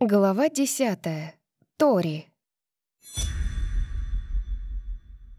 Глава десятая. Тори.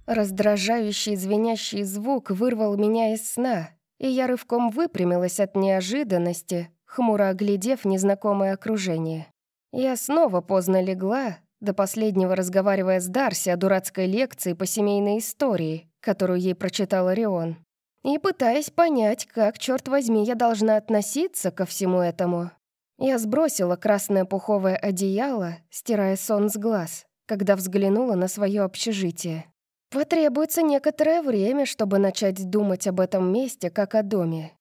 Раздражающий звенящий звук вырвал меня из сна, и я рывком выпрямилась от неожиданности, хмуро оглядев незнакомое окружение. Я снова поздно легла, до последнего разговаривая с Дарси о дурацкой лекции по семейной истории, которую ей прочитал Орион, и пытаясь понять, как, черт возьми, я должна относиться ко всему этому. Я сбросила красное пуховое одеяло, стирая сон с глаз, когда взглянула на свое общежитие. Потребуется некоторое время, чтобы начать думать об этом месте как о доме.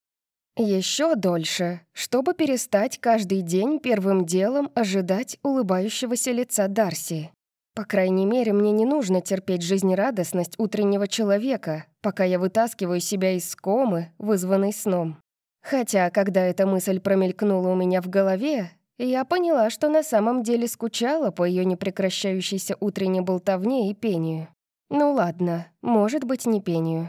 Еще дольше, чтобы перестать каждый день первым делом ожидать улыбающегося лица Дарси. По крайней мере, мне не нужно терпеть жизнерадостность утреннего человека, пока я вытаскиваю себя из комы, вызванной сном. Хотя, когда эта мысль промелькнула у меня в голове, я поняла, что на самом деле скучала по ее непрекращающейся утренней болтовне и пению. Ну ладно, может быть, не пению.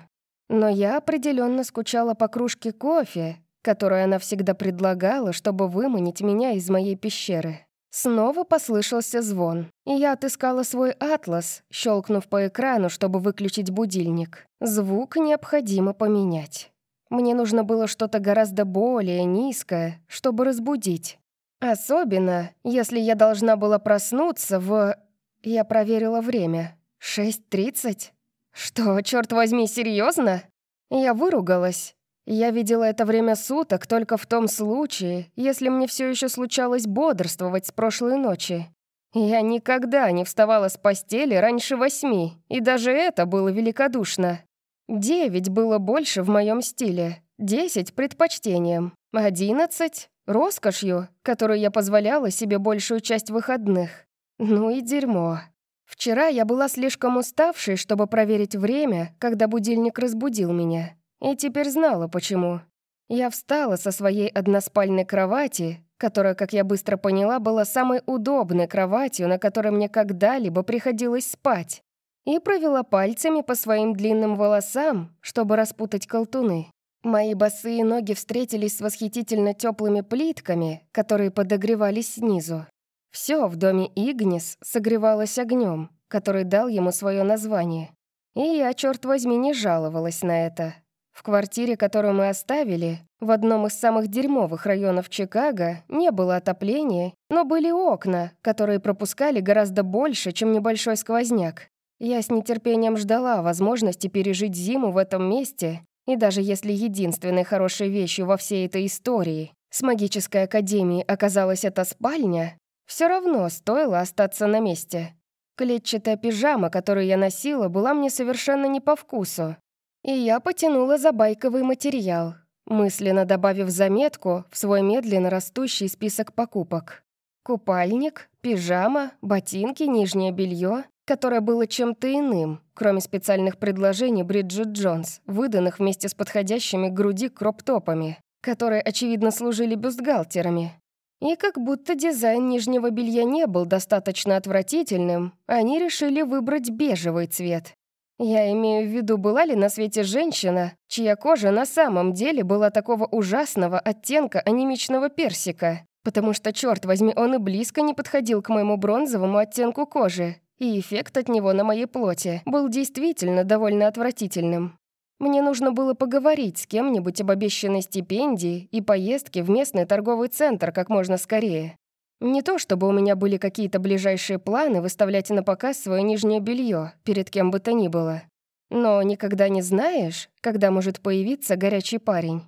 Но я определенно скучала по кружке кофе, которую она всегда предлагала, чтобы выманить меня из моей пещеры. Снова послышался звон, и я отыскала свой атлас, щелкнув по экрану, чтобы выключить будильник. Звук необходимо поменять. Мне нужно было что-то гораздо более низкое, чтобы разбудить. Особенно, если я должна была проснуться в... Я проверила время. 6.30? Что, черт возьми, серьезно? Я выругалась. Я видела это время суток только в том случае, если мне все еще случалось бодрствовать с прошлой ночи. Я никогда не вставала с постели раньше восьми, и даже это было великодушно. Девять было больше в моем стиле, десять — предпочтением, одиннадцать — роскошью, которую я позволяла себе большую часть выходных. Ну и дерьмо. Вчера я была слишком уставшей, чтобы проверить время, когда будильник разбудил меня. И теперь знала, почему. Я встала со своей односпальной кровати, которая, как я быстро поняла, была самой удобной кроватью, на которой мне когда-либо приходилось спать, и провела пальцами по своим длинным волосам, чтобы распутать колтуны. Мои босые ноги встретились с восхитительно теплыми плитками, которые подогревались снизу. Все в доме Игнис согревалось огнем, который дал ему свое название. И я, черт возьми, не жаловалась на это. В квартире, которую мы оставили, в одном из самых дерьмовых районов Чикаго, не было отопления, но были окна, которые пропускали гораздо больше, чем небольшой сквозняк. Я с нетерпением ждала возможности пережить зиму в этом месте, и даже если единственной хорошей вещью во всей этой истории с магической академией оказалась эта спальня, все равно стоило остаться на месте. Клетчатая пижама, которую я носила, была мне совершенно не по вкусу. И я потянула за байковый материал, мысленно добавив заметку в свой медленно растущий список покупок. Купальник, пижама, ботинки, нижнее белье, которое было чем-то иным, кроме специальных предложений Бриджит Джонс, выданных вместе с подходящими к груди кроп-топами, которые, очевидно, служили бюстгальтерами. И как будто дизайн нижнего белья не был достаточно отвратительным, они решили выбрать бежевый цвет. Я имею в виду, была ли на свете женщина, чья кожа на самом деле была такого ужасного оттенка анемичного персика, потому что, черт возьми, он и близко не подходил к моему бронзовому оттенку кожи, и эффект от него на моей плоти был действительно довольно отвратительным. Мне нужно было поговорить с кем-нибудь об обещанной стипендии и поездке в местный торговый центр как можно скорее. Не то чтобы у меня были какие-то ближайшие планы выставлять на показ свое нижнее белье перед кем бы то ни было. Но никогда не знаешь, когда может появиться горячий парень.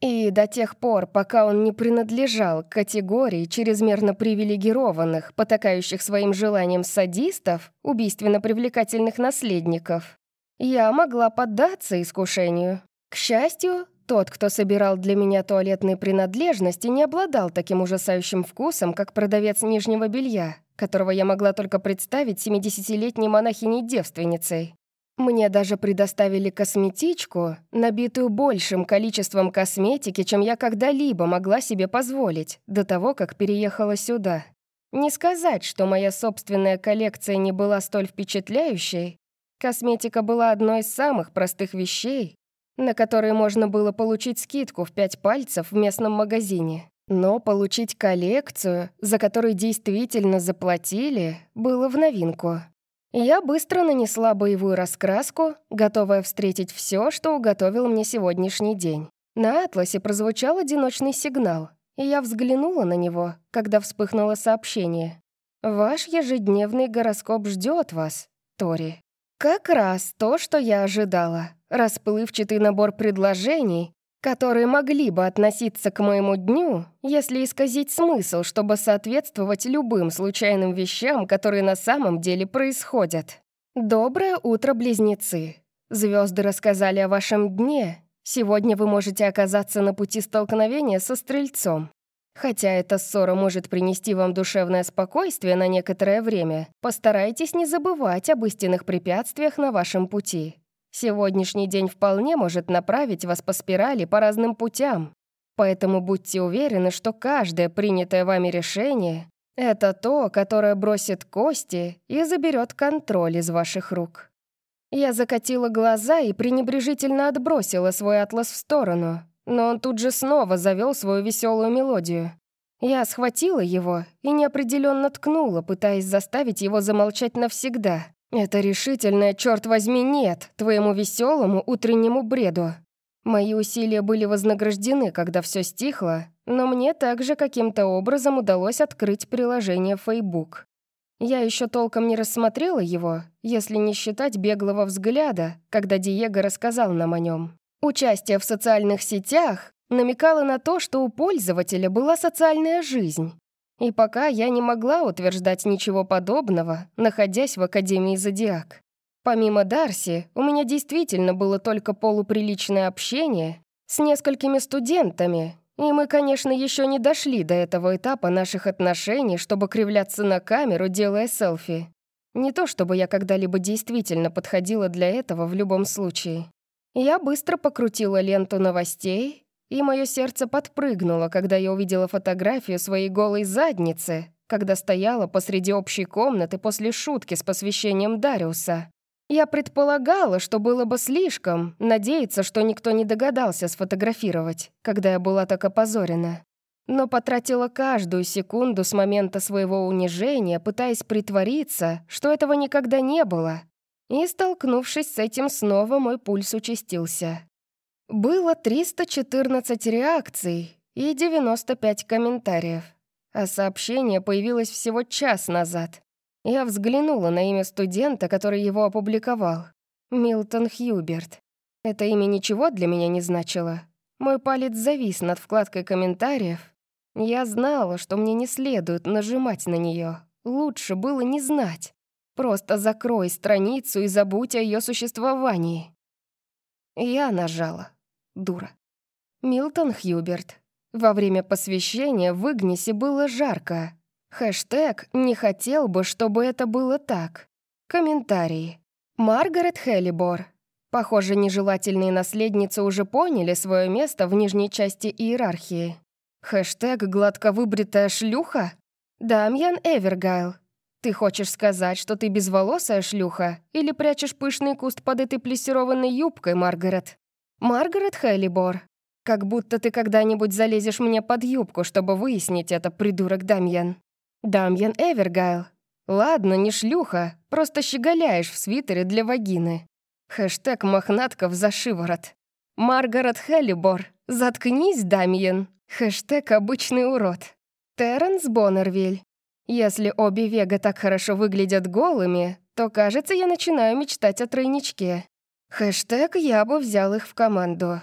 И до тех пор, пока он не принадлежал к категории чрезмерно привилегированных, потакающих своим желанием садистов, убийственно привлекательных наследников, я могла поддаться искушению. К счастью, тот, кто собирал для меня туалетные принадлежности, не обладал таким ужасающим вкусом, как продавец нижнего белья, которого я могла только представить 70-летней монахиней-девственницей. Мне даже предоставили косметичку, набитую большим количеством косметики, чем я когда-либо могла себе позволить, до того, как переехала сюда. Не сказать, что моя собственная коллекция не была столь впечатляющей, Косметика была одной из самых простых вещей, на которые можно было получить скидку в пять пальцев в местном магазине. Но получить коллекцию, за которой действительно заплатили, было в новинку. Я быстро нанесла боевую раскраску, готовая встретить все, что уготовил мне сегодняшний день. На атласе прозвучал одиночный сигнал, и я взглянула на него, когда вспыхнуло сообщение. «Ваш ежедневный гороскоп ждет вас, Тори». Как раз то, что я ожидала. Расплывчатый набор предложений, которые могли бы относиться к моему дню, если исказить смысл, чтобы соответствовать любым случайным вещам, которые на самом деле происходят. «Доброе утро, близнецы. Звезды рассказали о вашем дне. Сегодня вы можете оказаться на пути столкновения со Стрельцом. Хотя эта ссора может принести вам душевное спокойствие на некоторое время, постарайтесь не забывать об истинных препятствиях на вашем пути. Сегодняшний день вполне может направить вас по спирали по разным путям. Поэтому будьте уверены, что каждое принятое вами решение — это то, которое бросит кости и заберет контроль из ваших рук. Я закатила глаза и пренебрежительно отбросила свой атлас в сторону, но он тут же снова завел свою веселую мелодию. Я схватила его и неопределенно ткнула, пытаясь заставить его замолчать навсегда. Это решительное, черт возьми, нет твоему веселому утреннему бреду. Мои усилия были вознаграждены, когда все стихло, но мне также каким-то образом удалось открыть приложение Facebook. Я еще толком не рассмотрела его, если не считать беглого взгляда, когда Диего рассказал нам о нем. Участие в социальных сетях намекало на то, что у пользователя была социальная жизнь. И пока я не могла утверждать ничего подобного, находясь в Академии Зодиак. Помимо Дарси, у меня действительно было только полуприличное общение с несколькими студентами, и мы, конечно, еще не дошли до этого этапа наших отношений, чтобы кривляться на камеру, делая селфи. Не то чтобы я когда-либо действительно подходила для этого в любом случае. Я быстро покрутила ленту новостей, и мое сердце подпрыгнуло, когда я увидела фотографию своей голой задницы, когда стояла посреди общей комнаты после шутки с посвящением Дариуса. Я предполагала, что было бы слишком надеяться, что никто не догадался сфотографировать, когда я была так опозорена. Но потратила каждую секунду с момента своего унижения, пытаясь притвориться, что этого никогда не было, и, столкнувшись с этим снова, мой пульс участился. Было 314 реакций и 95 комментариев, а сообщение появилось всего час назад. Я взглянула на имя студента, который его опубликовал. Милтон Хьюберт. Это имя ничего для меня не значило. Мой палец завис над вкладкой комментариев. Я знала, что мне не следует нажимать на нее. Лучше было не знать. Просто закрой страницу и забудь о ее существовании. Я нажала. Дура. Милтон Хьюберт. Во время посвящения в Игнисе было жарко. Хэштег «Не хотел бы, чтобы это было так». Комментарии. Маргарет Хеллибор. Похоже, нежелательные наследницы уже поняли свое место в нижней части иерархии. Хэштег «Гладко выбритая шлюха». Дамьян Эвергайл. Ты хочешь сказать, что ты безволосая шлюха или прячешь пышный куст под этой плессированной юбкой, Маргарет? Маргарет Хеллибор. Как будто ты когда-нибудь залезешь мне под юбку, чтобы выяснить это, придурок Дамьян. Дамьян Эвергайл. Ладно, не шлюха, просто щеголяешь в свитере для вагины. Хэштег «Мохнатков за шиворот». Маргарет Хеллибор. Заткнись, Дамьян. Хэштег «Обычный урод». Терренс Боннервиль. Если обе Вега так хорошо выглядят голыми, то, кажется, я начинаю мечтать о тройничке. Хэштег «Я бы взял их в команду».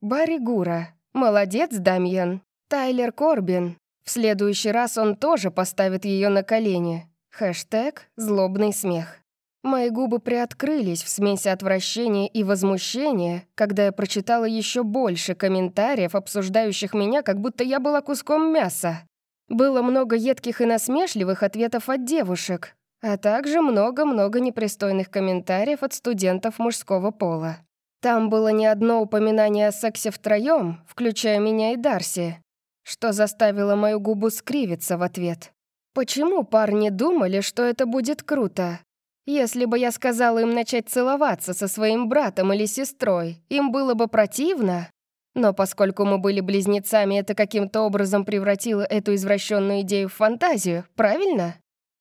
Барри Гура. Молодец, Дамьян. Тайлер Корбин. В следующий раз он тоже поставит ее на колени. Хэштег «Злобный смех». Мои губы приоткрылись в смеси отвращения и возмущения, когда я прочитала еще больше комментариев, обсуждающих меня, как будто я была куском мяса. Было много едких и насмешливых ответов от девушек, а также много-много непристойных комментариев от студентов мужского пола. Там было не одно упоминание о сексе втроем, включая меня и Дарси, что заставило мою губу скривиться в ответ. Почему парни думали, что это будет круто? Если бы я сказала им начать целоваться со своим братом или сестрой, им было бы противно? Но поскольку мы были близнецами, это каким-то образом превратило эту извращенную идею в фантазию, правильно?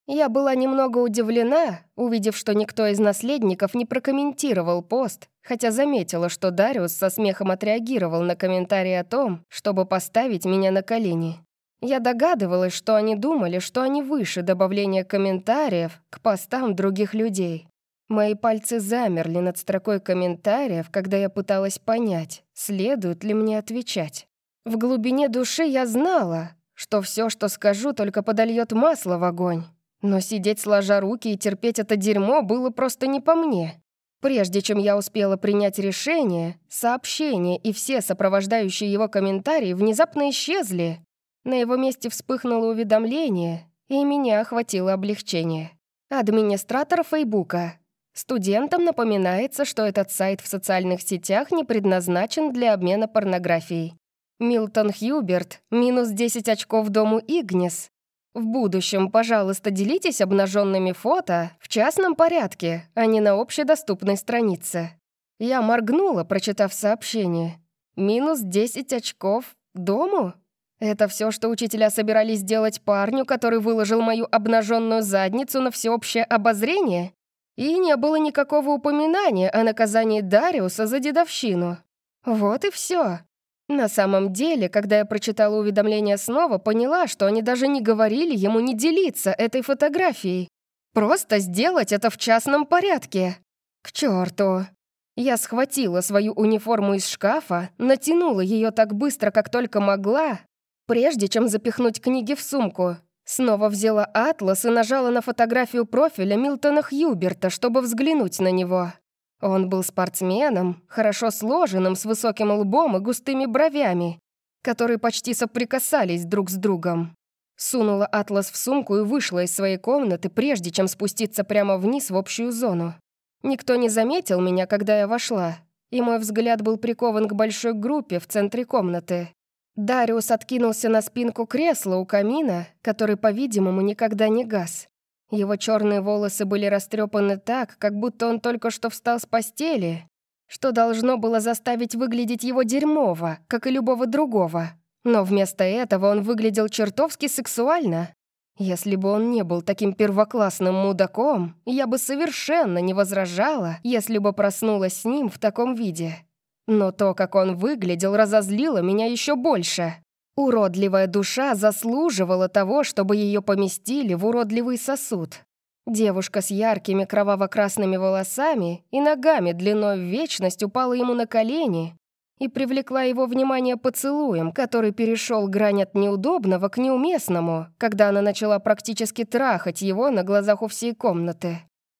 Я была немного удивлена, увидев, что никто из наследников не прокомментировал пост, хотя заметила, что Дариус со смехом отреагировал на комментарий о том, чтобы поставить меня на колени. Я догадывалась, что они думали, что они выше добавления комментариев к постам других людей. Мои пальцы замерли над строкой комментариев, когда я пыталась понять, следует ли мне отвечать. В глубине души я знала, что все, что скажу, только подольет масло в огонь. Но сидеть сложа руки и терпеть это дерьмо было просто не по мне. Прежде чем я успела принять решение, сообщение и все сопровождающие его комментарии внезапно исчезли. На его месте вспыхнуло уведомление, и меня охватило облегчение. Администратор Фейбука. Студентам напоминается, что этот сайт в социальных сетях не предназначен для обмена порнографией. Милтон Хьюберт, минус 10 очков дому Игнис, в будущем, пожалуйста, делитесь обнаженными фото в частном порядке, а не на общедоступной странице. Я моргнула, прочитав сообщение. Минус 10 очков дому? Это все, что учителя собирались сделать парню, который выложил мою обнаженную задницу на всеобщее обозрение? И не было никакого упоминания о наказании Дариуса за дедовщину. Вот и все. На самом деле, когда я прочитала уведомление снова, поняла, что они даже не говорили ему не делиться этой фотографией. Просто сделать это в частном порядке. К черту. Я схватила свою униформу из шкафа, натянула ее так быстро, как только могла, прежде чем запихнуть книги в сумку. Снова взяла атлас и нажала на фотографию профиля Милтона Хьюберта, чтобы взглянуть на него. Он был спортсменом, хорошо сложенным, с высоким лбом и густыми бровями, которые почти соприкасались друг с другом. Сунула атлас в сумку и вышла из своей комнаты, прежде чем спуститься прямо вниз в общую зону. Никто не заметил меня, когда я вошла, и мой взгляд был прикован к большой группе в центре комнаты. Дариус откинулся на спинку кресла у камина, который, по-видимому, никогда не гас. Его черные волосы были растрепаны так, как будто он только что встал с постели, что должно было заставить выглядеть его дерьмово, как и любого другого. Но вместо этого он выглядел чертовски сексуально. Если бы он не был таким первоклассным мудаком, я бы совершенно не возражала, если бы проснулась с ним в таком виде. Но то, как он выглядел, разозлило меня еще больше. Уродливая душа заслуживала того, чтобы ее поместили в уродливый сосуд. Девушка с яркими кроваво-красными волосами и ногами длиной в вечность упала ему на колени и привлекла его внимание поцелуем, который перешел грань от неудобного к неуместному, когда она начала практически трахать его на глазах у всей комнаты.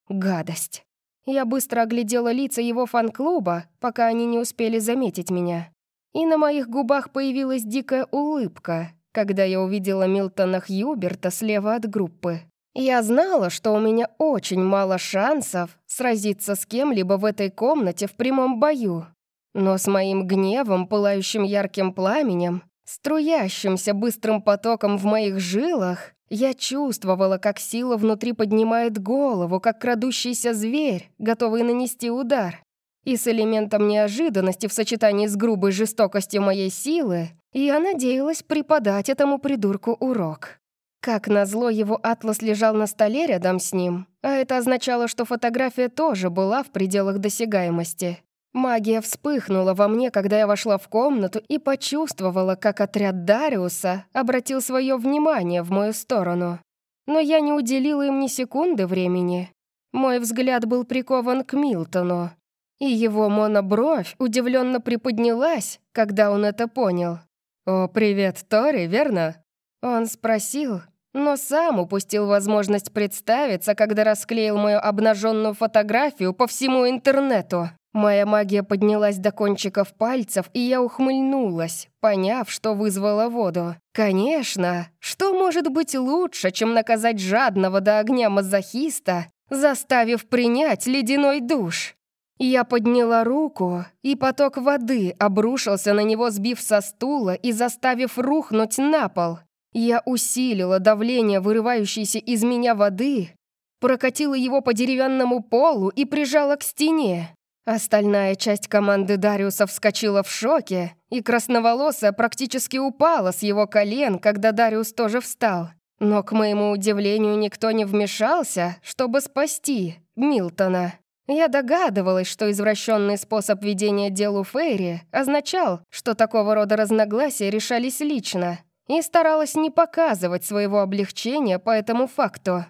Гадость. Я быстро оглядела лица его фан-клуба, пока они не успели заметить меня и на моих губах появилась дикая улыбка, когда я увидела Милтона Хьюберта слева от группы. Я знала, что у меня очень мало шансов сразиться с кем-либо в этой комнате в прямом бою. Но с моим гневом, пылающим ярким пламенем, струящимся быстрым потоком в моих жилах, я чувствовала, как сила внутри поднимает голову, как крадущийся зверь, готовый нанести удар. И с элементом неожиданности в сочетании с грубой жестокостью моей силы я надеялась преподать этому придурку урок. Как назло, его атлас лежал на столе рядом с ним, а это означало, что фотография тоже была в пределах досягаемости. Магия вспыхнула во мне, когда я вошла в комнату и почувствовала, как отряд Дариуса обратил свое внимание в мою сторону. Но я не уделила им ни секунды времени. Мой взгляд был прикован к Милтону, и его монобровь удивленно приподнялась, когда он это понял. «О, привет, Тори, верно?» Он спросил, но сам упустил возможность представиться, когда расклеил мою обнаженную фотографию по всему интернету. Моя магия поднялась до кончиков пальцев, и я ухмыльнулась, поняв, что вызвала воду. Конечно, что может быть лучше, чем наказать жадного до огня мазохиста, заставив принять ледяной душ? Я подняла руку, и поток воды обрушился на него, сбив со стула и заставив рухнуть на пол. Я усилила давление, вырывающейся из меня воды, прокатила его по деревянному полу и прижала к стене. Остальная часть команды Дариуса вскочила в шоке, и красноволосая практически упала с его колен, когда Дариус тоже встал. Но, к моему удивлению, никто не вмешался, чтобы спасти Милтона. Я догадывалась, что извращенный способ ведения дел у Фейри означал, что такого рода разногласия решались лично, и старалась не показывать своего облегчения по этому факту.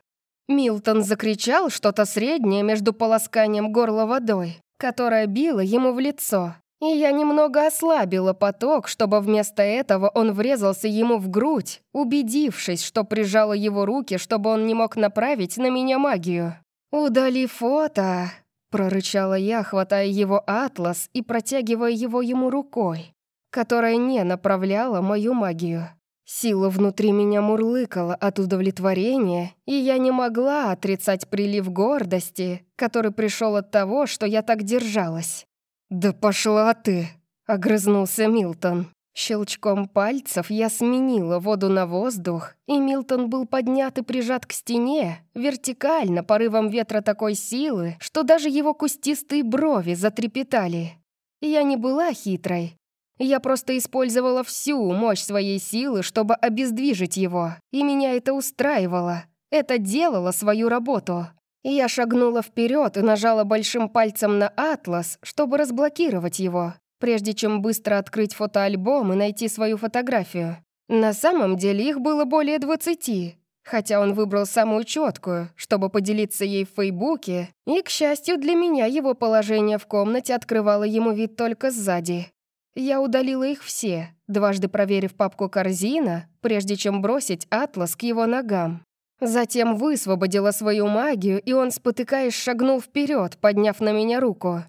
Милтон закричал что-то среднее между полосканием горла водой, которая била ему в лицо, и я немного ослабила поток, чтобы вместо этого он врезался ему в грудь, убедившись, что прижала его руки, чтобы он не мог направить на меня магию. «Удали фото!» — прорычала я, хватая его атлас и протягивая его ему рукой, которая не направляла мою магию. Сила внутри меня мурлыкала от удовлетворения, и я не могла отрицать прилив гордости, который пришел от того, что я так держалась. «Да пошла ты!» — огрызнулся Милтон. Щелчком пальцев я сменила воду на воздух, и Милтон был поднят и прижат к стене, вертикально, порывом ветра такой силы, что даже его кустистые брови затрепетали. Я не была хитрой, я просто использовала всю мощь своей силы, чтобы обездвижить его, и меня это устраивало. Это делало свою работу. Я шагнула вперед и нажала большим пальцем на атлас, чтобы разблокировать его, прежде чем быстро открыть фотоальбом и найти свою фотографию. На самом деле их было более двадцати, хотя он выбрал самую четкую, чтобы поделиться ей в Фейбуке, и, к счастью для меня, его положение в комнате открывало ему вид только сзади. Я удалила их все, дважды проверив папку корзина, прежде чем бросить атлас к его ногам. Затем высвободила свою магию, и он, спотыкаясь, шагнул вперед, подняв на меня руку.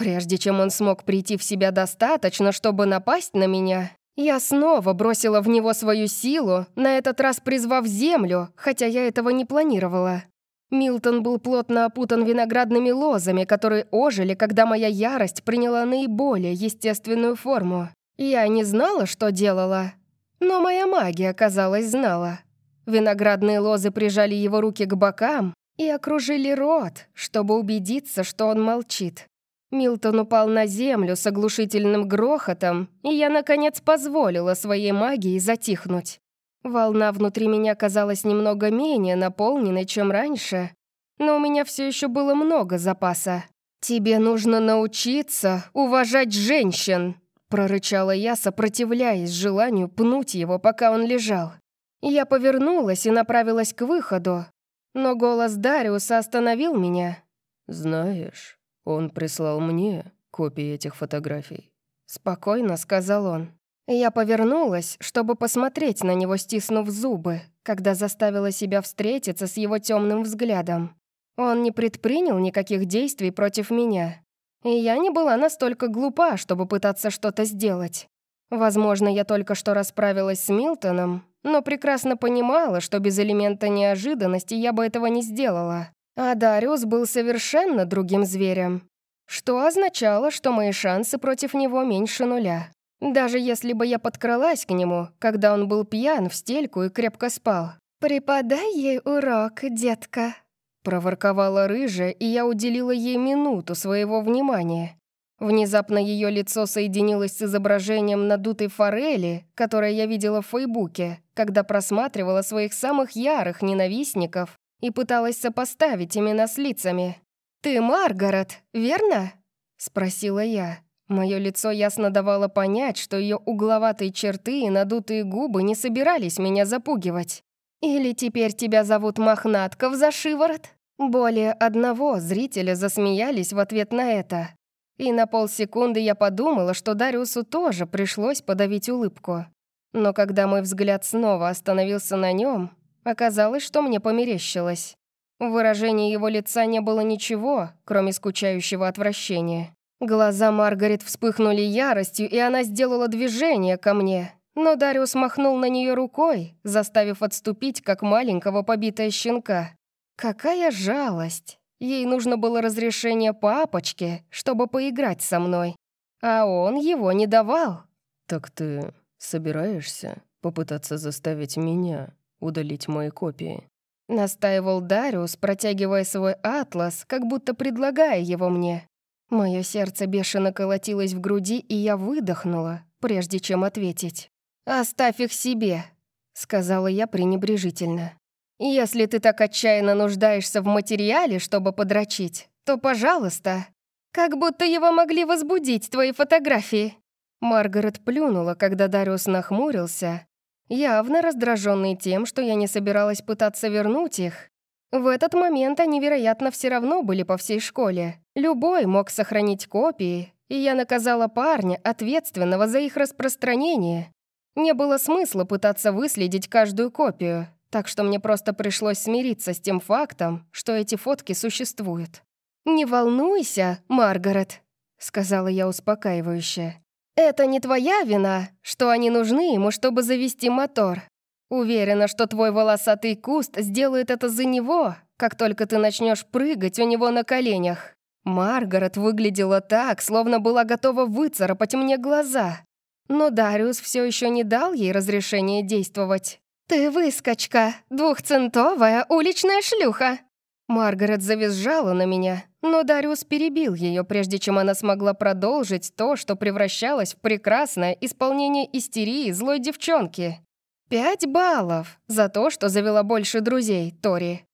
Прежде чем он смог прийти в себя достаточно, чтобы напасть на меня, я снова бросила в него свою силу, на этот раз призвав землю, хотя я этого не планировала. Милтон был плотно опутан виноградными лозами, которые ожили, когда моя ярость приняла наиболее естественную форму. Я не знала, что делала, но моя магия, казалось, знала. Виноградные лозы прижали его руки к бокам и окружили рот, чтобы убедиться, что он молчит. Милтон упал на землю с оглушительным грохотом, и я, наконец, позволила своей магии затихнуть. Волна внутри меня казалась немного менее наполненной, чем раньше, но у меня все еще было много запаса. «Тебе нужно научиться уважать женщин!» прорычала я, сопротивляясь желанию пнуть его, пока он лежал. Я повернулась и направилась к выходу, но голос Дариуса остановил меня. «Знаешь, он прислал мне копии этих фотографий», — спокойно сказал он. Я повернулась, чтобы посмотреть на него, стиснув зубы, когда заставила себя встретиться с его темным взглядом. Он не предпринял никаких действий против меня. И я не была настолько глупа, чтобы пытаться что-то сделать. Возможно, я только что расправилась с Милтоном, но прекрасно понимала, что без элемента неожиданности я бы этого не сделала. А Дариус был совершенно другим зверем, что означало, что мои шансы против него меньше нуля. Даже если бы я подкралась к нему, когда он был пьян в стельку и крепко спал. «Преподай ей урок, детка», — проворковала рыжая, и я уделила ей минуту своего внимания. Внезапно ее лицо соединилось с изображением надутой форели, которое я видела в Фейбуке, когда просматривала своих самых ярых ненавистников и пыталась сопоставить имена с лицами. «Ты Маргарет, верно?» — спросила я. Мое лицо ясно давало понять, что ее угловатые черты и надутые губы не собирались меня запугивать. «Или теперь тебя зовут Мохнатков за шиворот?» Более одного зрителя засмеялись в ответ на это. И на полсекунды я подумала, что Дариусу тоже пришлось подавить улыбку. Но когда мой взгляд снова остановился на нем, оказалось, что мне померещилось. В выражении его лица не было ничего, кроме скучающего отвращения. Глаза Маргарет вспыхнули яростью, и она сделала движение ко мне. Но Дариус махнул на нее рукой, заставив отступить, как маленького побитая щенка. Какая жалость! Ей нужно было разрешение папочки, чтобы поиграть со мной. А он его не давал. «Так ты собираешься попытаться заставить меня удалить мои копии?» Настаивал Дариус, протягивая свой атлас, как будто предлагая его мне. Мое сердце бешено колотилось в груди, и я выдохнула, прежде чем ответить. «Оставь их себе», — сказала я пренебрежительно. «Если ты так отчаянно нуждаешься в материале, чтобы подрочить, то, пожалуйста. Как будто его могли возбудить твои фотографии». Маргарет плюнула, когда Дариус нахмурился, явно раздраженный тем, что я не собиралась пытаться вернуть их. В этот момент они, вероятно, все равно были по всей школе. Любой мог сохранить копии, и я наказала парня, ответственного за их распространение. Не было смысла пытаться выследить каждую копию, так что мне просто пришлось смириться с тем фактом, что эти фотки существуют. «Не волнуйся, Маргарет», — сказала я успокаивающе. «Это не твоя вина, что они нужны ему, чтобы завести мотор. Уверена, что твой волосатый куст сделает это за него, как только ты начнешь прыгать у него на коленях». Маргарет выглядела так, словно была готова выцарапать мне глаза. Но Дариус все еще не дал ей разрешения действовать. «Ты выскочка, двухцентовая уличная шлюха!» Маргарет завизжала на меня, но Дариус перебил ее, прежде чем она смогла продолжить то, что превращалось в прекрасное исполнение истерии злой девчонки. Пять баллов за то, что завела больше друзей, Тори.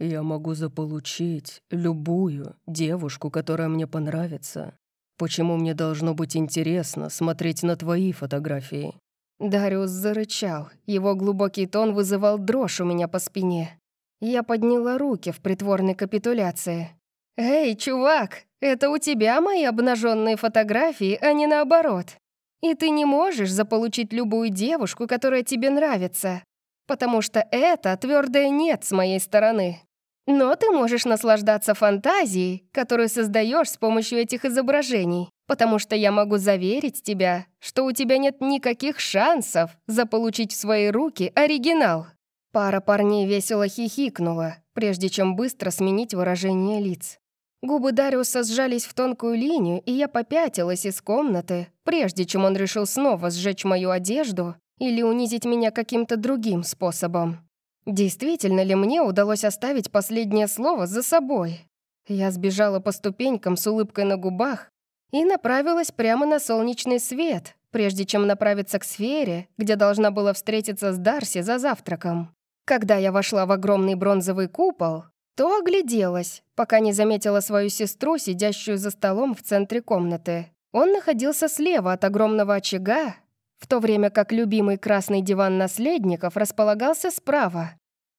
«Я могу заполучить любую девушку, которая мне понравится. Почему мне должно быть интересно смотреть на твои фотографии?» Дариус зарычал. Его глубокий тон вызывал дрожь у меня по спине. Я подняла руки в притворной капитуляции. «Эй, чувак, это у тебя мои обнаженные фотографии, а не наоборот. И ты не можешь заполучить любую девушку, которая тебе нравится, потому что это твердое «нет» с моей стороны. Но ты можешь наслаждаться фантазией, которую создаешь с помощью этих изображений, потому что я могу заверить тебя, что у тебя нет никаких шансов заполучить в свои руки оригинал». Пара парней весело хихикнула, прежде чем быстро сменить выражение лиц. Губы Дариуса сжались в тонкую линию, и я попятилась из комнаты, прежде чем он решил снова сжечь мою одежду или унизить меня каким-то другим способом. Действительно ли мне удалось оставить последнее слово за собой? Я сбежала по ступенькам с улыбкой на губах и направилась прямо на солнечный свет, прежде чем направиться к сфере, где должна была встретиться с Дарси за завтраком. Когда я вошла в огромный бронзовый купол, то огляделась, пока не заметила свою сестру, сидящую за столом в центре комнаты. Он находился слева от огромного очага, в то время как любимый красный диван наследников располагался справа.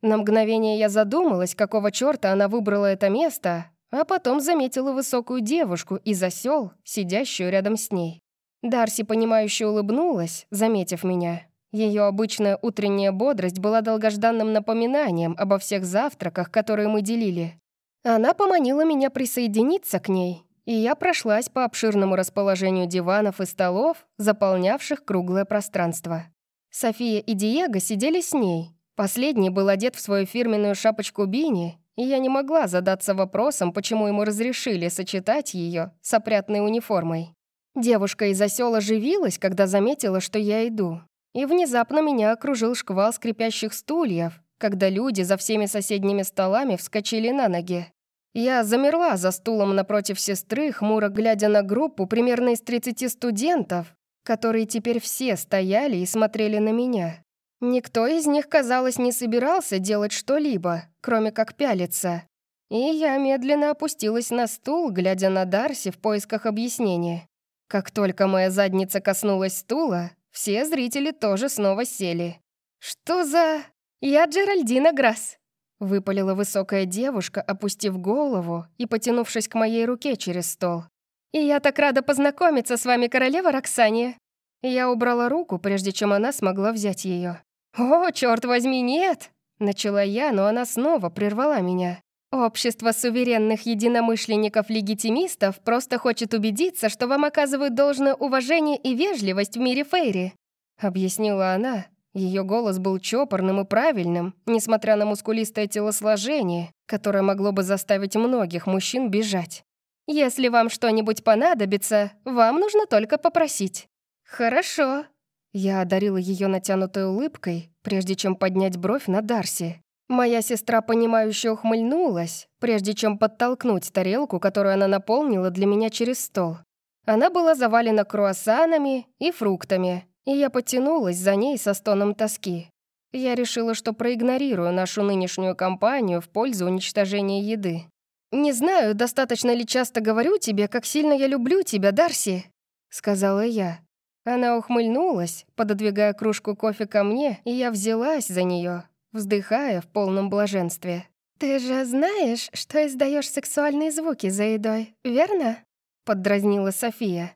На мгновение я задумалась, какого черта она выбрала это место, а потом заметила высокую девушку из осел, сидящую рядом с ней. Дарси, понимающе улыбнулась, заметив меня, ее обычная утренняя бодрость была долгожданным напоминанием обо всех завтраках, которые мы делили. Она поманила меня присоединиться к ней, и я прошлась по обширному расположению диванов и столов, заполнявших круглое пространство. София и Диего сидели с ней. Последний был одет в свою фирменную шапочку Бини, и я не могла задаться вопросом, почему ему разрешили сочетать ее с опрятной униформой. Девушка из осел оживилась, когда заметила, что я иду, и внезапно меня окружил шквал скрипящих стульев, когда люди за всеми соседними столами вскочили на ноги. Я замерла за стулом напротив сестры, хмуро глядя на группу примерно из 30 студентов, которые теперь все стояли и смотрели на меня. Никто из них, казалось, не собирался делать что-либо, кроме как пялиться. И я медленно опустилась на стул, глядя на Дарси в поисках объяснения. Как только моя задница коснулась стула, все зрители тоже снова сели. «Что за...» «Я Джеральдина Грасс», — выпалила высокая девушка, опустив голову и потянувшись к моей руке через стол. «И я так рада познакомиться с вами, королева Роксания». Я убрала руку, прежде чем она смогла взять ее. «О, черт возьми, нет!» Начала я, но она снова прервала меня. Общество суверенных единомышленников-легитимистов просто хочет убедиться, что вам оказывают должное уважение и вежливость в мире Фейри», — объяснила она. Ее голос был чопорным и правильным, несмотря на мускулистое телосложение, которое могло бы заставить многих мужчин бежать. «Если вам что-нибудь понадобится, вам нужно только попросить». «Хорошо». Я одарила ее натянутой улыбкой, прежде чем поднять бровь на Дарси. Моя сестра, понимающе ухмыльнулась, прежде чем подтолкнуть тарелку, которую она наполнила для меня через стол. Она была завалена круассанами и фруктами, и я потянулась за ней со стоном тоски. Я решила, что проигнорирую нашу нынешнюю кампанию в пользу уничтожения еды. «Не знаю, достаточно ли часто говорю тебе, как сильно я люблю тебя, Дарси», — сказала я. Она ухмыльнулась, пододвигая кружку кофе ко мне, и я взялась за нее, вздыхая в полном блаженстве. «Ты же знаешь, что издаешь сексуальные звуки за едой, верно?» — поддразнила София.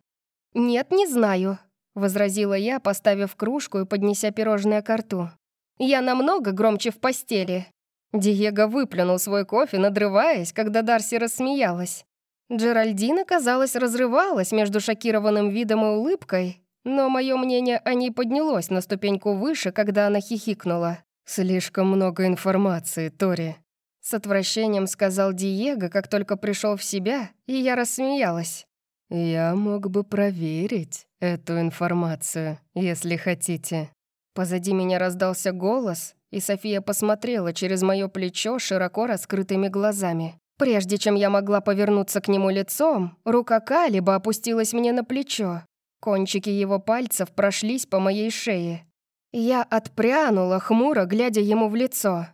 «Нет, не знаю», — возразила я, поставив кружку и поднеся пирожное к рту. «Я намного громче в постели». Диего выплюнул свой кофе, надрываясь, когда Дарси рассмеялась. Джеральдина, казалось, разрывалась между шокированным видом и улыбкой, но мое мнение о ней поднялось на ступеньку выше, когда она хихикнула. «Слишком много информации, Тори», — с отвращением сказал Диего, как только пришел в себя, и я рассмеялась. «Я мог бы проверить эту информацию, если хотите». Позади меня раздался голос, и София посмотрела через мое плечо широко раскрытыми глазами. Прежде чем я могла повернуться к нему лицом, рука Калиба опустилась мне на плечо. Кончики его пальцев прошлись по моей шее. Я отпрянула, хмуро глядя ему в лицо.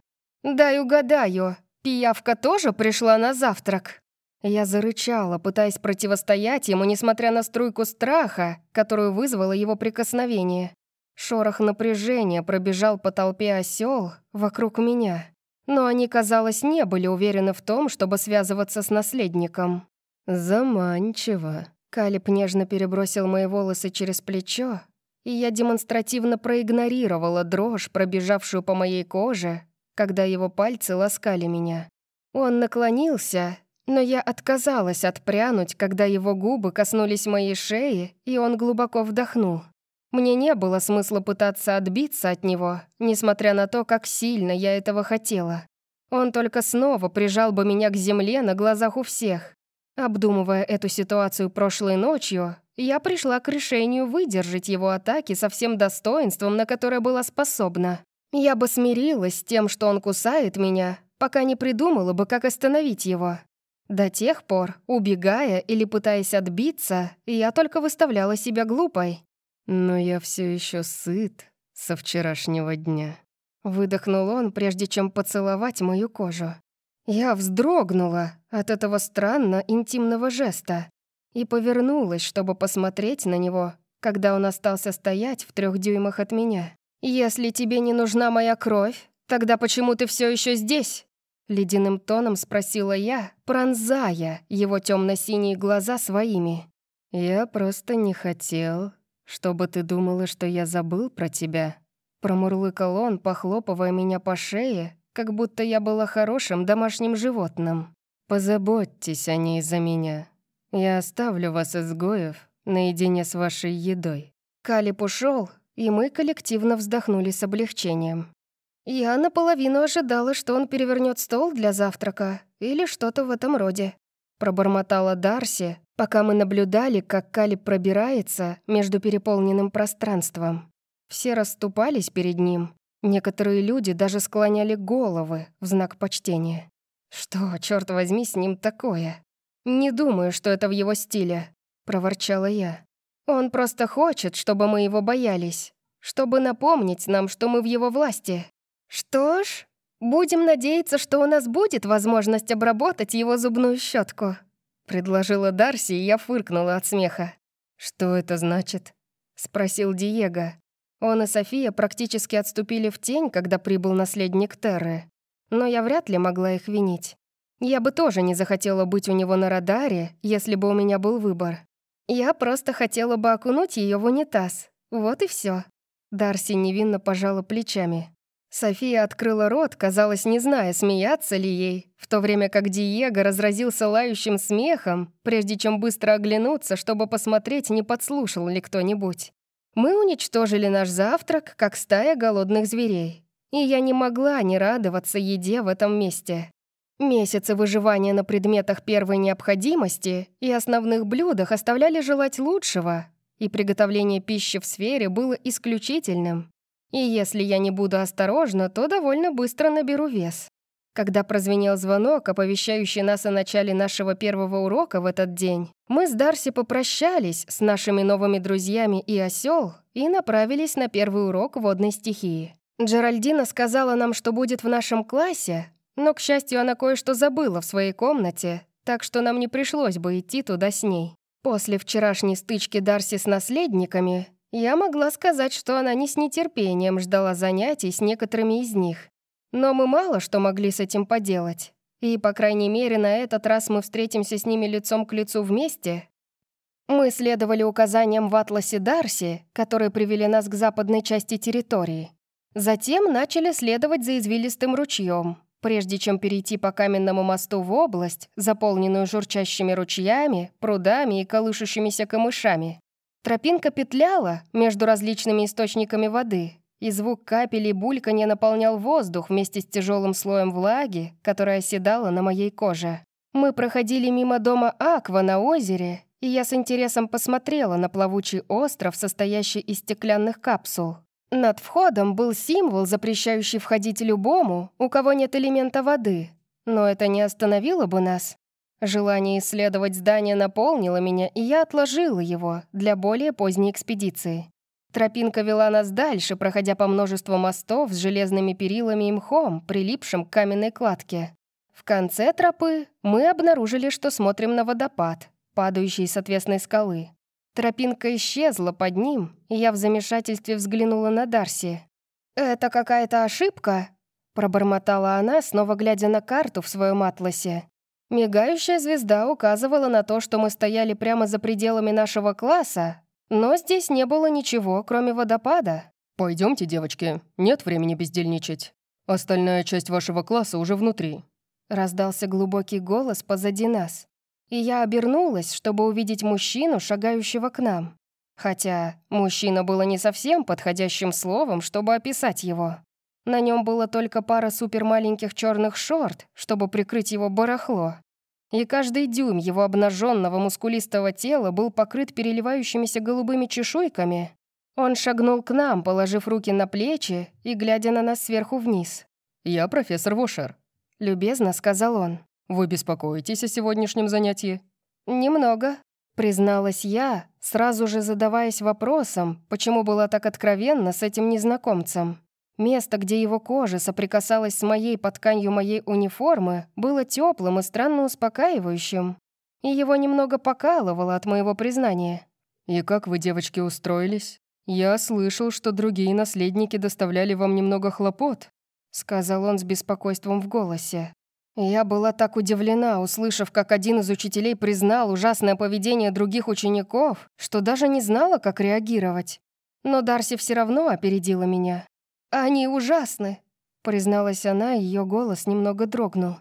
«Дай угадаю, пиявка тоже пришла на завтрак?» Я зарычала, пытаясь противостоять ему, несмотря на струйку страха, которую вызвало его прикосновение. Шорох напряжения пробежал по толпе осел вокруг меня. Но они, казалось, не были уверены в том, чтобы связываться с наследником. «Заманчиво». Калиб нежно перебросил мои волосы через плечо, и я демонстративно проигнорировала дрожь, пробежавшую по моей коже, когда его пальцы ласкали меня. Он наклонился, но я отказалась отпрянуть, когда его губы коснулись моей шеи, и он глубоко вдохнул. Мне не было смысла пытаться отбиться от него, несмотря на то, как сильно я этого хотела. Он только снова прижал бы меня к земле на глазах у всех. Обдумывая эту ситуацию прошлой ночью, я пришла к решению выдержать его атаки со всем достоинством, на которое была способна. Я бы смирилась с тем, что он кусает меня, пока не придумала бы, как остановить его. До тех пор, убегая или пытаясь отбиться, я только выставляла себя глупой. Но я все еще сыт со вчерашнего дня. Выдохнул он, прежде чем поцеловать мою кожу. Я вздрогнула от этого странно интимного жеста и повернулась, чтобы посмотреть на него, когда он остался стоять в трех дюймах от меня. «Если тебе не нужна моя кровь, тогда почему ты все еще здесь?» Ледяным тоном спросила я, пронзая его темно-синие глаза своими. «Я просто не хотел, «Чтобы ты думала, что я забыл про тебя?» Промурлыкал он, похлопывая меня по шее, как будто я была хорошим домашним животным. «Позаботьтесь о ней за меня. Я оставлю вас, изгоев, наедине с вашей едой». Калип ушел, и мы коллективно вздохнули с облегчением. Я наполовину ожидала, что он перевернет стол для завтрака или что-то в этом роде. Пробормотала Дарси, пока мы наблюдали, как Калиб пробирается между переполненным пространством. Все расступались перед ним. Некоторые люди даже склоняли головы в знак почтения. «Что, черт возьми, с ним такое?» «Не думаю, что это в его стиле», — проворчала я. «Он просто хочет, чтобы мы его боялись, чтобы напомнить нам, что мы в его власти. Что ж, будем надеяться, что у нас будет возможность обработать его зубную щетку. Предложила Дарси, и я фыркнула от смеха. «Что это значит?» — спросил Диего. Он и София практически отступили в тень, когда прибыл наследник Терры. Но я вряд ли могла их винить. Я бы тоже не захотела быть у него на радаре, если бы у меня был выбор. Я просто хотела бы окунуть ее в унитаз. Вот и все. Дарси невинно пожала плечами. София открыла рот, казалось, не зная, смеяться ли ей, в то время как Диего разразился лающим смехом, прежде чем быстро оглянуться, чтобы посмотреть, не подслушал ли кто-нибудь. Мы уничтожили наш завтрак, как стая голодных зверей. И я не могла не радоваться еде в этом месте. Месяцы выживания на предметах первой необходимости и основных блюдах оставляли желать лучшего, и приготовление пищи в сфере было исключительным. И если я не буду осторожна, то довольно быстро наберу вес. Когда прозвенел звонок, оповещающий нас о начале нашего первого урока в этот день, мы с Дарси попрощались с нашими новыми друзьями и осел и направились на первый урок водной стихии. Джеральдина сказала нам, что будет в нашем классе, но, к счастью, она кое-что забыла в своей комнате, так что нам не пришлось бы идти туда с ней. После вчерашней стычки Дарси с наследниками я могла сказать, что она не с нетерпением ждала занятий с некоторыми из них. Но мы мало что могли с этим поделать. И, по крайней мере, на этот раз мы встретимся с ними лицом к лицу вместе. Мы следовали указаниям в атласе Дарси, которые привели нас к западной части территории. Затем начали следовать за извилистым ручьем, прежде чем перейти по каменному мосту в область, заполненную журчащими ручьями, прудами и колышущимися камышами. Тропинка петляла между различными источниками воды, и звук капель и бульканья наполнял воздух вместе с тяжелым слоем влаги, которая оседала на моей коже. Мы проходили мимо дома Аква на озере, и я с интересом посмотрела на плавучий остров, состоящий из стеклянных капсул. Над входом был символ, запрещающий входить любому, у кого нет элемента воды. Но это не остановило бы нас. Желание исследовать здание наполнило меня, и я отложила его для более поздней экспедиции. Тропинка вела нас дальше, проходя по множеству мостов с железными перилами и мхом, прилипшим к каменной кладке. В конце тропы мы обнаружили, что смотрим на водопад, падающий с отвесной скалы. Тропинка исчезла под ним, и я в замешательстве взглянула на Дарси. «Это какая-то ошибка?» Пробормотала она, снова глядя на карту в своем атласе. Мигающая звезда указывала на то, что мы стояли прямо за пределами нашего класса, но здесь не было ничего, кроме водопада. Пойдемте, девочки, нет времени бездельничать. Остальная часть вашего класса уже внутри». Раздался глубокий голос позади нас. И я обернулась, чтобы увидеть мужчину, шагающего к нам. Хотя «мужчина» было не совсем подходящим словом, чтобы описать его. На нем было только пара супермаленьких черных шорт, чтобы прикрыть его барахло, и каждый дюйм его обнаженного мускулистого тела был покрыт переливающимися голубыми чешуйками. Он шагнул к нам, положив руки на плечи и глядя на нас сверху вниз. «Я профессор Вошер», — любезно сказал он. «Вы беспокоитесь о сегодняшнем занятии?» «Немного», — призналась я, сразу же задаваясь вопросом, почему была так откровенна с этим незнакомцем. Место, где его кожа соприкасалась с моей под тканью моей униформы, было теплым и странно успокаивающим. И его немного покалывало от моего признания. «И как вы, девочки, устроились? Я слышал, что другие наследники доставляли вам немного хлопот», сказал он с беспокойством в голосе. Я была так удивлена, услышав, как один из учителей признал ужасное поведение других учеников, что даже не знала, как реагировать. Но Дарси все равно опередила меня. «Они ужасны», — призналась она, ее голос немного дрогнул.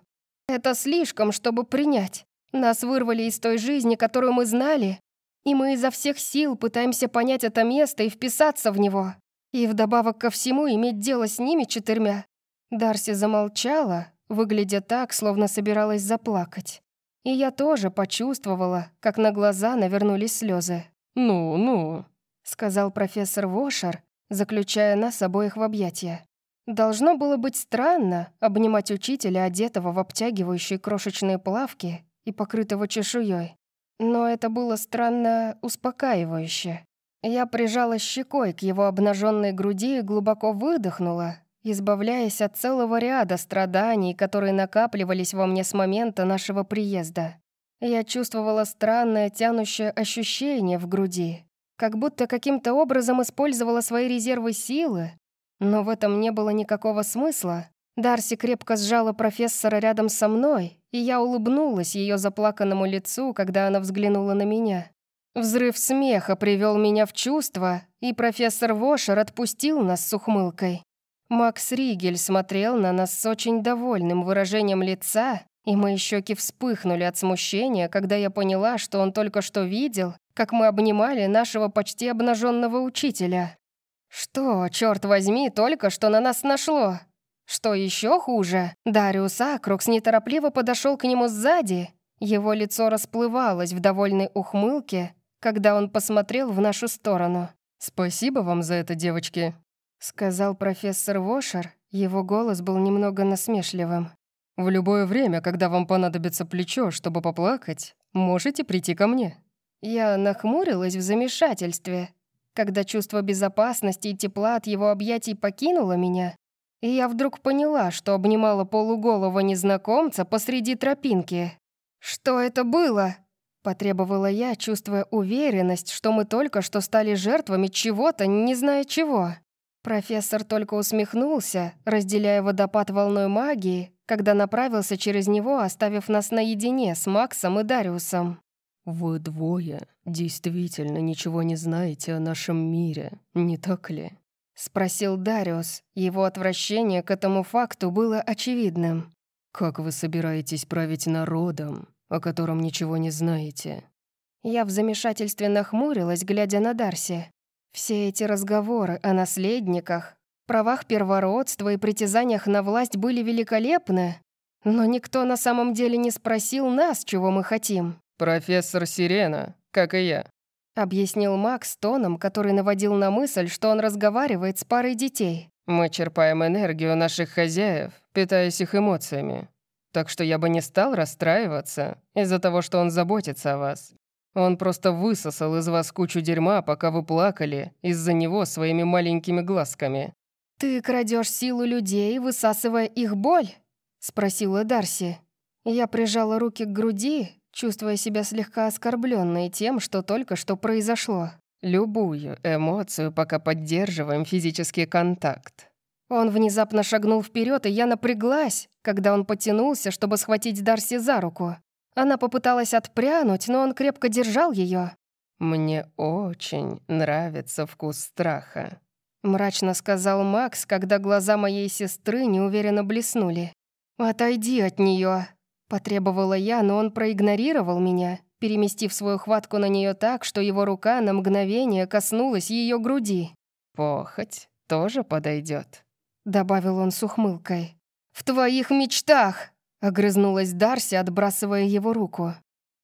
«Это слишком, чтобы принять. Нас вырвали из той жизни, которую мы знали, и мы изо всех сил пытаемся понять это место и вписаться в него. И вдобавок ко всему иметь дело с ними четырьмя». Дарси замолчала, выглядя так, словно собиралась заплакать. И я тоже почувствовала, как на глаза навернулись слезы. «Ну, ну», — сказал профессор Вошер, заключая нас обоих в объятия. Должно было быть странно обнимать учителя, одетого в обтягивающие крошечные плавки и покрытого чешуей. Но это было странно успокаивающе. Я прижала щекой к его обнаженной груди и глубоко выдохнула, избавляясь от целого ряда страданий, которые накапливались во мне с момента нашего приезда. Я чувствовала странное тянущее ощущение в груди, как будто каким-то образом использовала свои резервы силы, но в этом не было никакого смысла. Дарси крепко сжала профессора рядом со мной, и я улыбнулась ее заплаканному лицу, когда она взглянула на меня. Взрыв смеха привел меня в чувство, и профессор Вошер отпустил нас с ухмылкой. Макс Ригель смотрел на нас с очень довольным выражением лица, и мои щеки вспыхнули от смущения, когда я поняла, что он только что видел, как мы обнимали нашего почти обнаженного учителя. Что, черт возьми, только что на нас нашло? Что еще хуже, Дариус Акрукс неторопливо подошел к нему сзади. Его лицо расплывалось в довольной ухмылке, когда он посмотрел в нашу сторону. «Спасибо вам за это, девочки», — сказал профессор Вошер. Его голос был немного насмешливым. «В любое время, когда вам понадобится плечо, чтобы поплакать, можете прийти ко мне». Я нахмурилась в замешательстве, когда чувство безопасности и тепла от его объятий покинуло меня, и я вдруг поняла, что обнимала полуголого незнакомца посреди тропинки. «Что это было?» — потребовала я, чувствуя уверенность, что мы только что стали жертвами чего-то, не зная чего. Профессор только усмехнулся, разделяя водопад волной магии, когда направился через него, оставив нас наедине с Максом и Дариусом. «Вы двое действительно ничего не знаете о нашем мире, не так ли?» — спросил Дариус. Его отвращение к этому факту было очевидным. «Как вы собираетесь править народом, о котором ничего не знаете?» Я в замешательстве нахмурилась, глядя на Дарси. Все эти разговоры о наследниках, правах первородства и притязаниях на власть были великолепны, но никто на самом деле не спросил нас, чего мы хотим. «Профессор Сирена, как и я», — объяснил Макс тоном, который наводил на мысль, что он разговаривает с парой детей. «Мы черпаем энергию наших хозяев, питаясь их эмоциями. Так что я бы не стал расстраиваться из-за того, что он заботится о вас. Он просто высосал из вас кучу дерьма, пока вы плакали из-за него своими маленькими глазками». «Ты крадешь силу людей, высасывая их боль?» — спросила Дарси. Я прижала руки к груди, чувствуя себя слегка оскорбленной тем, что только что произошло. «Любую эмоцию, пока поддерживаем физический контакт». Он внезапно шагнул вперед, и я напряглась, когда он потянулся, чтобы схватить Дарси за руку. Она попыталась отпрянуть, но он крепко держал ее. «Мне очень нравится вкус страха», — мрачно сказал Макс, когда глаза моей сестры неуверенно блеснули. «Отойди от нее, Потребовала я, но он проигнорировал меня, переместив свою хватку на нее так, что его рука на мгновение коснулась ее груди. «Похоть тоже подойдет, добавил он с ухмылкой. «В твоих мечтах!» — огрызнулась Дарси, отбрасывая его руку.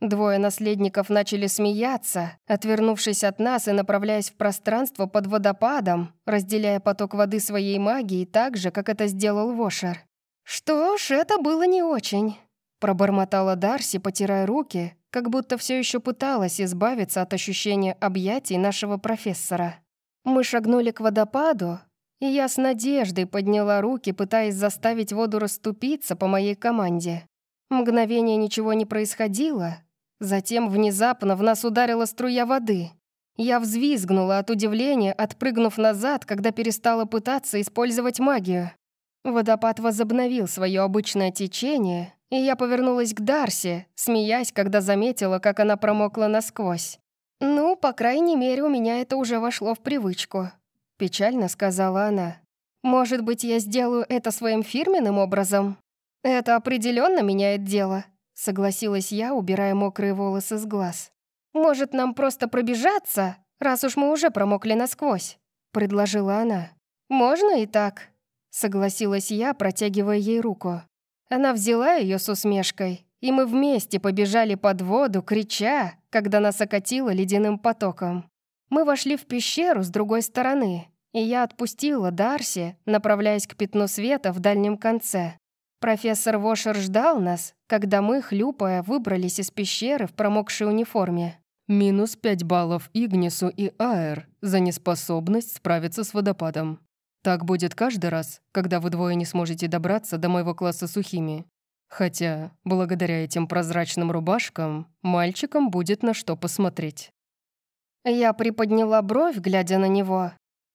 Двое наследников начали смеяться, отвернувшись от нас и направляясь в пространство под водопадом, разделяя поток воды своей магией так же, как это сделал Вошер. Что ж, это было не очень. Пробормотала Дарси, потирая руки, как будто все еще пыталась избавиться от ощущения объятий нашего профессора. Мы шагнули к водопаду, и я с надеждой подняла руки, пытаясь заставить воду расступиться по моей команде. Мгновение ничего не происходило. Затем внезапно в нас ударила струя воды. Я взвизгнула от удивления, отпрыгнув назад, когда перестала пытаться использовать магию. Водопад возобновил свое обычное течение, и я повернулась к Дарси, смеясь, когда заметила, как она промокла насквозь. «Ну, по крайней мере, у меня это уже вошло в привычку», — печально сказала она. «Может быть, я сделаю это своим фирменным образом?» «Это определенно меняет дело», — согласилась я, убирая мокрые волосы с глаз. «Может, нам просто пробежаться, раз уж мы уже промокли насквозь?» — предложила она. «Можно и так», — согласилась я, протягивая ей руку. Она взяла ее с усмешкой, и мы вместе побежали под воду, крича, когда нас окатило ледяным потоком. Мы вошли в пещеру с другой стороны, и я отпустила Дарси, направляясь к пятну света в дальнем конце. Профессор Вошер ждал нас, когда мы, хлюпая, выбрались из пещеры в промокшей униформе. «Минус пять баллов Игнису и Аэр за неспособность справиться с водопадом», так будет каждый раз, когда вы двое не сможете добраться до моего класса сухими. Хотя, благодаря этим прозрачным рубашкам, мальчикам будет на что посмотреть. Я приподняла бровь, глядя на него.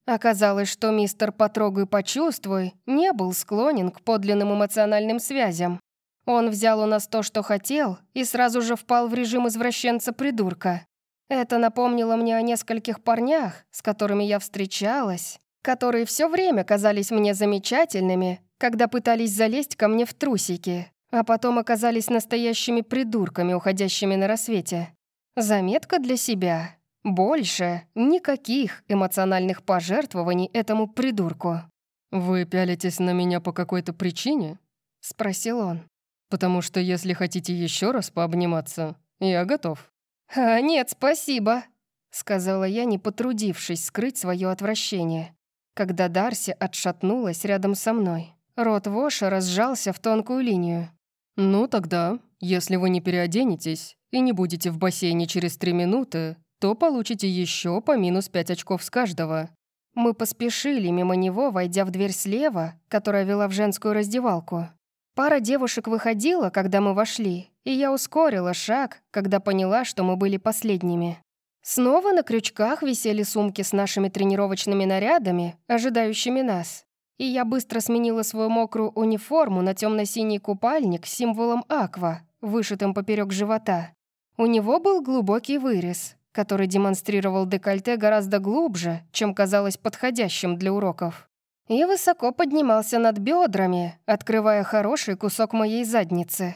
Оказалось, что мистер «Потрогай, почувствуй» не был склонен к подлинным эмоциональным связям. Он взял у нас то, что хотел, и сразу же впал в режим извращенца-придурка. Это напомнило мне о нескольких парнях, с которыми я встречалась, которые все время казались мне замечательными, когда пытались залезть ко мне в трусики, а потом оказались настоящими придурками, уходящими на рассвете. Заметка для себя. Больше никаких эмоциональных пожертвований этому придурку. «Вы пялитесь на меня по какой-то причине?» — спросил он. «Потому что если хотите еще раз пообниматься, я готов». «А нет, спасибо», — сказала я, не потрудившись скрыть свое отвращение. Когда Дарси отшатнулась рядом со мной. Рот Воша разжался в тонкую линию. «Ну тогда, если вы не переоденетесь и не будете в бассейне через три минуты, то получите еще по минус пять очков с каждого». Мы поспешили мимо него, войдя в дверь слева, которая вела в женскую раздевалку. Пара девушек выходила, когда мы вошли, и я ускорила шаг, когда поняла, что мы были последними. Снова на крючках висели сумки с нашими тренировочными нарядами, ожидающими нас. И я быстро сменила свою мокрую униформу на темно-синий купальник с символом «Аква», вышитым поперек живота. У него был глубокий вырез, который демонстрировал декольте гораздо глубже, чем казалось подходящим для уроков. И высоко поднимался над бедрами, открывая хороший кусок моей задницы.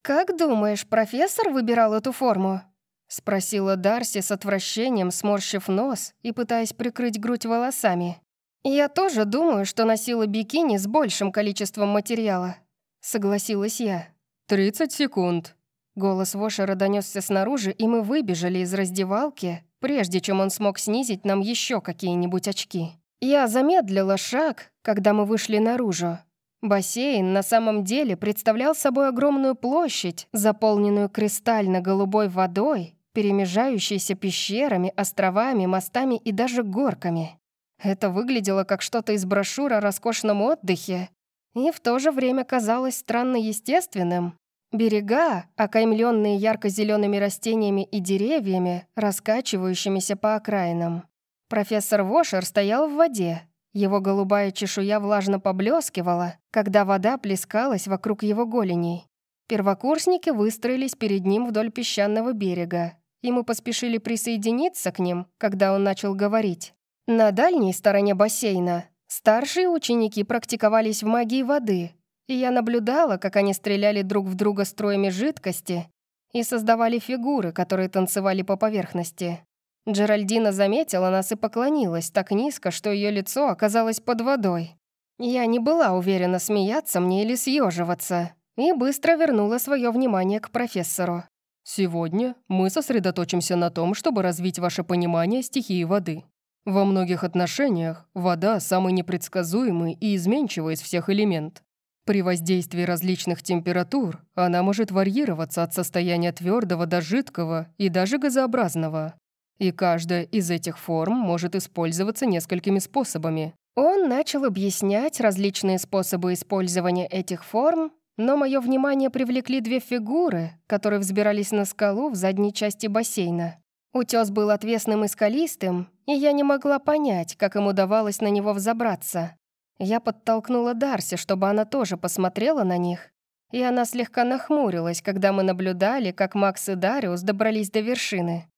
«Как думаешь, профессор выбирал эту форму?» — спросила Дарси с отвращением, сморщив нос и пытаясь прикрыть грудь волосами. «Я тоже думаю, что носила бикини с большим количеством материала», — согласилась я. «Тридцать секунд». Голос Вошера донесся снаружи, и мы выбежали из раздевалки, прежде чем он смог снизить нам еще какие-нибудь очки. Я замедлила шаг, когда мы вышли наружу. Бассейн на самом деле представлял собой огромную площадь, заполненную кристально-голубой водой, перемежающейся пещерами, островами, мостами и даже горками. Это выглядело как что-то из брошюр о роскошном отдыхе и в то же время казалось странно естественным. Берега, окаймленные ярко-зелеными растениями и деревьями, раскачивающимися по окраинам. Профессор Вошер стоял в воде, его голубая чешуя влажно поблескивала, когда вода плескалась вокруг его голеней. Первокурсники выстроились перед ним вдоль песчаного берега, и мы поспешили присоединиться к ним, когда он начал говорить. На дальней стороне бассейна старшие ученики практиковались в магии воды, и я наблюдала, как они стреляли друг в друга строями жидкости и создавали фигуры, которые танцевали по поверхности. Джеральдина заметила нас и поклонилась так низко, что ее лицо оказалось под водой. Я не была уверена, смеяться мне или съеживаться, и быстро вернула свое внимание к профессору. «Сегодня мы сосредоточимся на том, чтобы развить ваше понимание стихии воды. Во многих отношениях вода – самый непредсказуемый и изменчивый из всех элемент. При воздействии различных температур она может варьироваться от состояния твердого до жидкого и даже газообразного. И каждая из этих форм может использоваться несколькими способами. Он начал объяснять различные способы использования этих форм, но мое внимание привлекли две фигуры, которые взбирались на скалу в задней части бассейна. Утес был отвесным и скалистым, и я не могла понять, как им удавалось на него взобраться. Я подтолкнула Дарси, чтобы она тоже посмотрела на них, и она слегка нахмурилась, когда мы наблюдали, как Макс и Дариус добрались до вершины.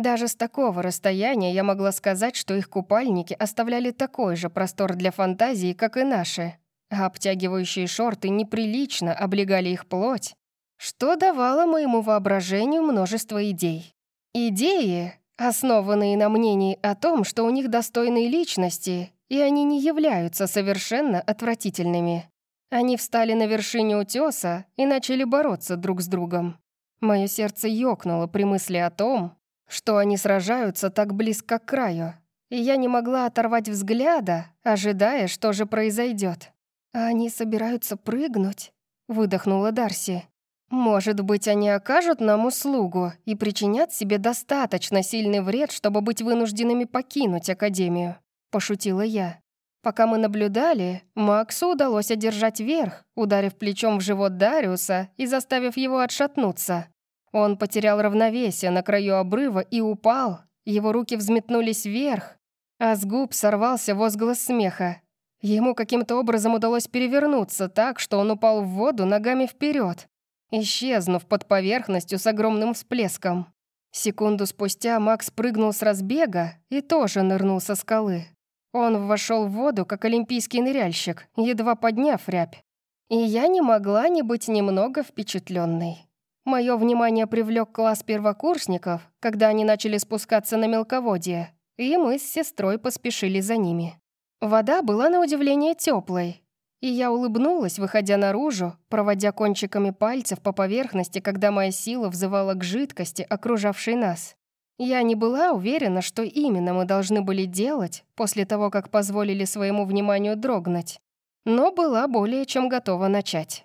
Даже с такого расстояния я могла сказать, что их купальники оставляли такой же простор для фантазии, как и наши, а обтягивающие шорты неприлично облегали их плоть, что давало моему воображению множество идей. Идеи, основанные на мнении о том, что у них достойные личности, и они не являются совершенно отвратительными. Они встали на вершине утеса и начали бороться друг с другом. Мое сердце ёкнуло при мысли о том, что они сражаются так близко к краю, и я не могла оторвать взгляда, ожидая, что же произойдет. «А они собираются прыгнуть?» — выдохнула Дарси. «Может быть, они окажут нам услугу и причинят себе достаточно сильный вред, чтобы быть вынужденными покинуть Академию», — пошутила я. Пока мы наблюдали, Максу удалось одержать верх, ударив плечом в живот Дариуса и заставив его отшатнуться. Он потерял равновесие на краю обрыва и упал. Его руки взметнулись вверх, а с губ сорвался возглас смеха. Ему каким-то образом удалось перевернуться так, что он упал в воду ногами вперед, исчезнув под поверхностью с огромным всплеском. Секунду спустя Макс прыгнул с разбега и тоже нырнул со скалы. Он вошел в воду, как олимпийский ныряльщик, едва подняв рябь. И я не могла не быть немного впечатленной. Мое внимание привлек класс первокурсников, когда они начали спускаться на мелководье, и мы с сестрой поспешили за ними. Вода была на удивление теплой, и я улыбнулась, выходя наружу, проводя кончиками пальцев по поверхности, когда моя сила взывала к жидкости, окружавшей нас. Я не была уверена, что именно мы должны были делать после того, как позволили своему вниманию дрогнуть, но была более чем готова начать.